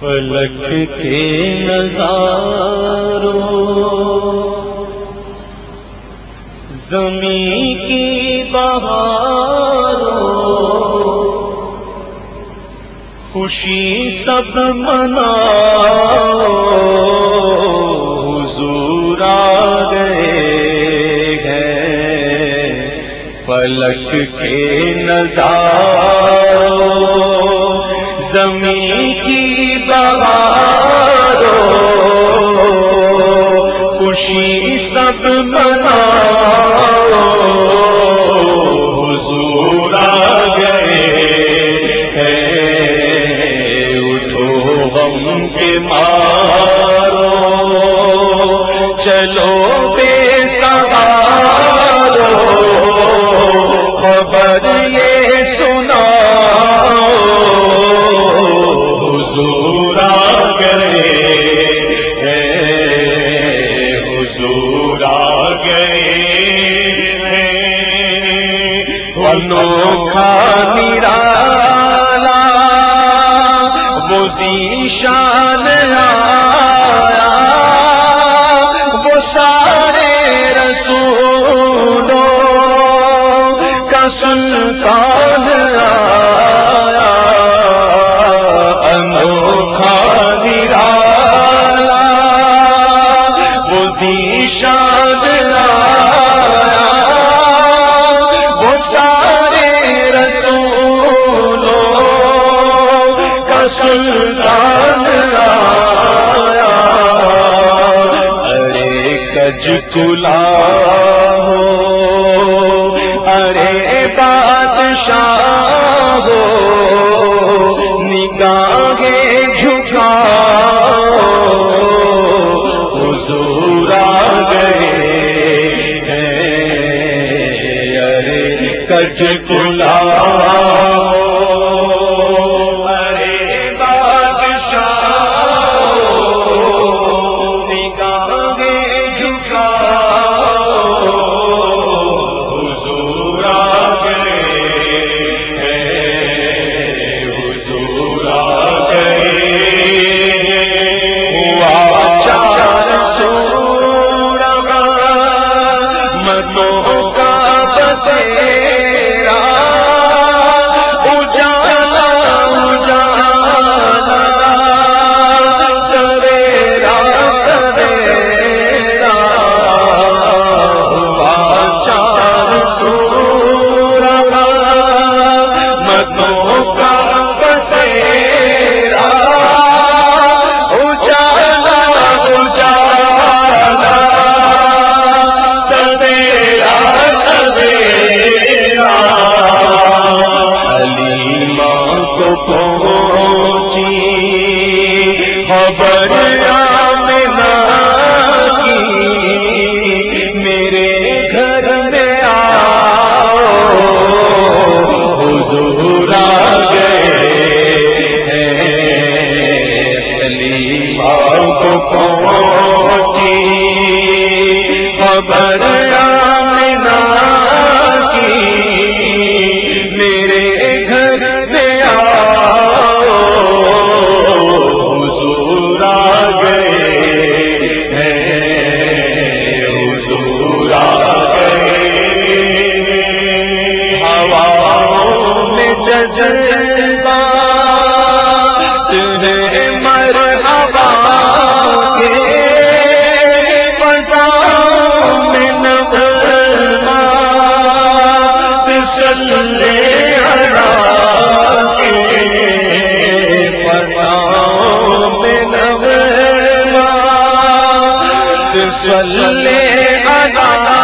پلک کے نظارو زمین کی بہارو خوشی سب منا حضور آ گئے ہیں پلک کے نظاروں سوارو خوشی سب مناؤ۔ حضور آ گئے اٹھو ہم کے مارو چلو بے سوارو خبر سج کلا ہو۔ ارے بادشاہ ہو۔ نگاہے جھکا حضور آ گئے ارے کج کلا رحمتوں کا بسے جذبات ہے مرحبا کے فضا میں نغمات صلی علی صلی اللہ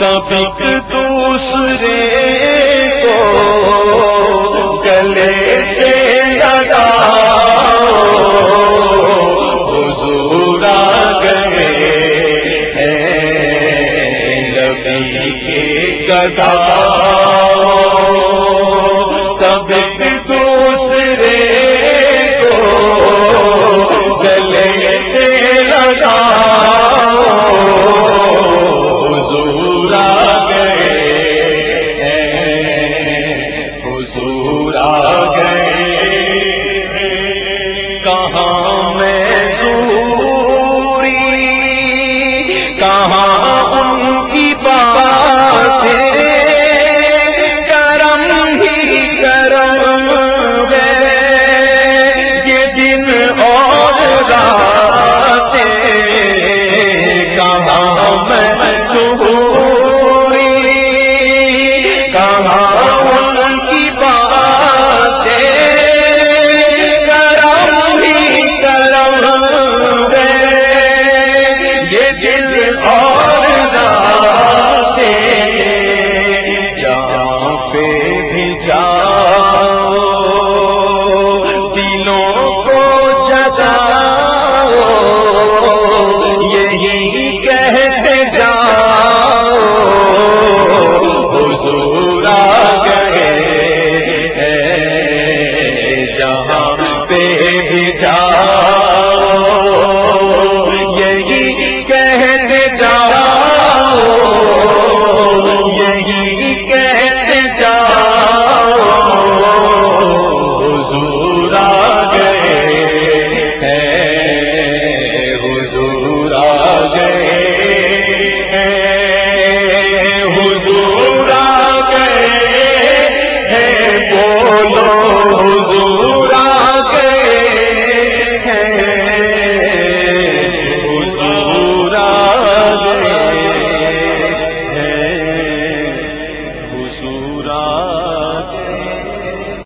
سبق دوسرے کو گلے سے لگا حضور گئے ہیں نبی کے گدا سبق